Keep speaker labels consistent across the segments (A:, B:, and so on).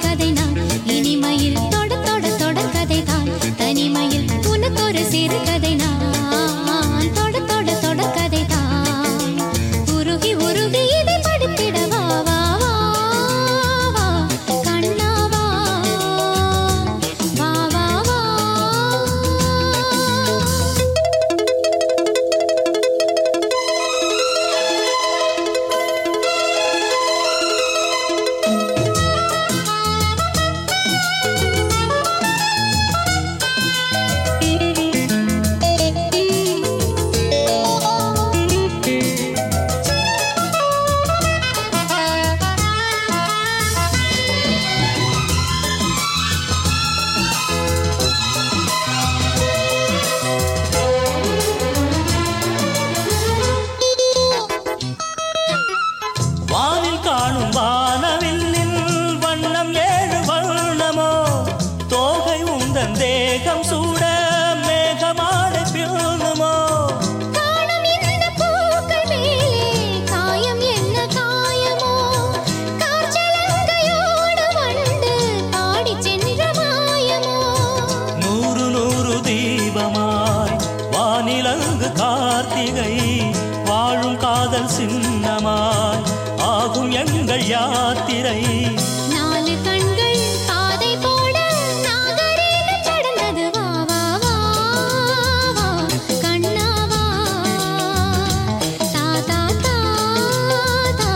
A: cada எங்கள் யாத்திரை.
B: நாலு கண்கள் பாதை போட நாகரீகம் கடந்தது. வா வா வா வா கண்ணா வா. தா தா தா தா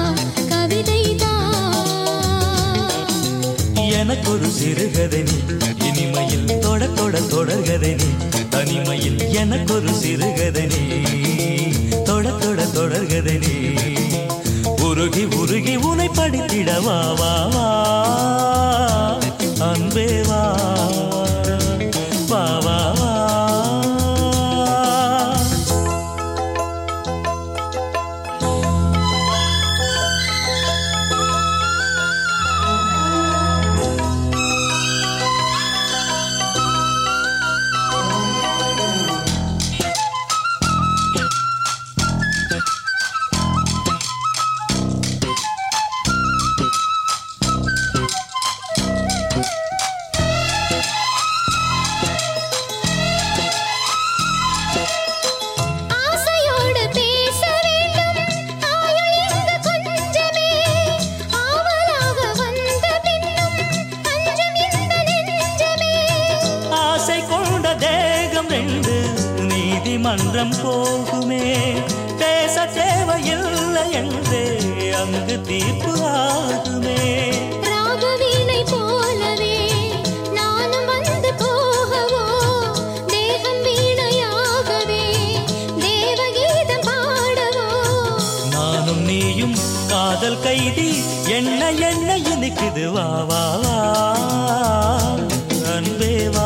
B: கவிதை தா.
A: எனக்கொரு சிறுகதை இனிமையில் தொட தொட தொடர்கதை தனிமையில் எனக்கொரு சிறுகதை நீ தொட தொட தொடர்கதை உருகி உருகி உனை படித்திடவா வா வா. நீதிமன்றம் போகுமே. பேச தேவையில்லை என்றே அங்கு தீர்ப்பு ஆகுமே. நீயும் காதல் கைதி என்ன என்ன இனிக்குது வா வா வா. அன்பே வா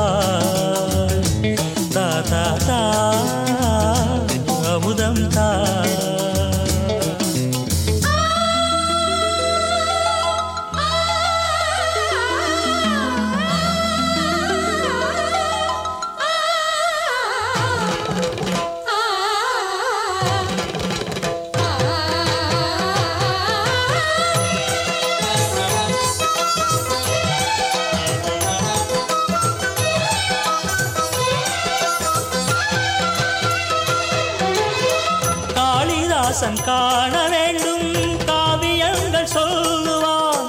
A: காளிதாசன் காண வேண்டும். காவியங்கள் சொல்லுவான்.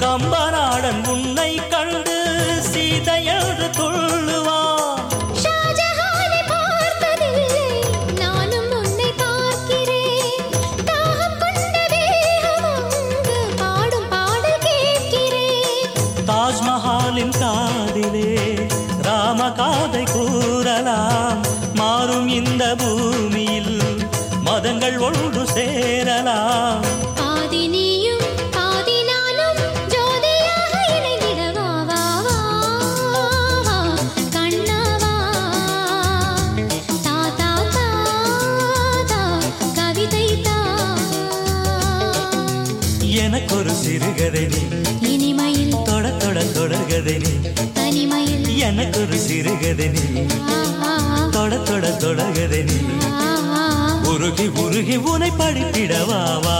A: கம்பநாடன் உன்னை கண்டு துள்ளுவான்.
B: பாடும் பாடல் கேட்கிறேன்.
A: தாஜ்மஹாலின் காதிலே ராம காதை கூறலாம். மாறும் இந்த பூமியில் மதங்கள் ஒன்று சேரலாம். எனக்கொரு சிறுகதை
B: இனிமையில்
A: தொட தொட தொடர்கதை
B: தனிமையில்
A: எனக்கொரு சிறுகதை தொட தொட தொடர்கதை உருகி உருகி உனை படித்திடவா வா.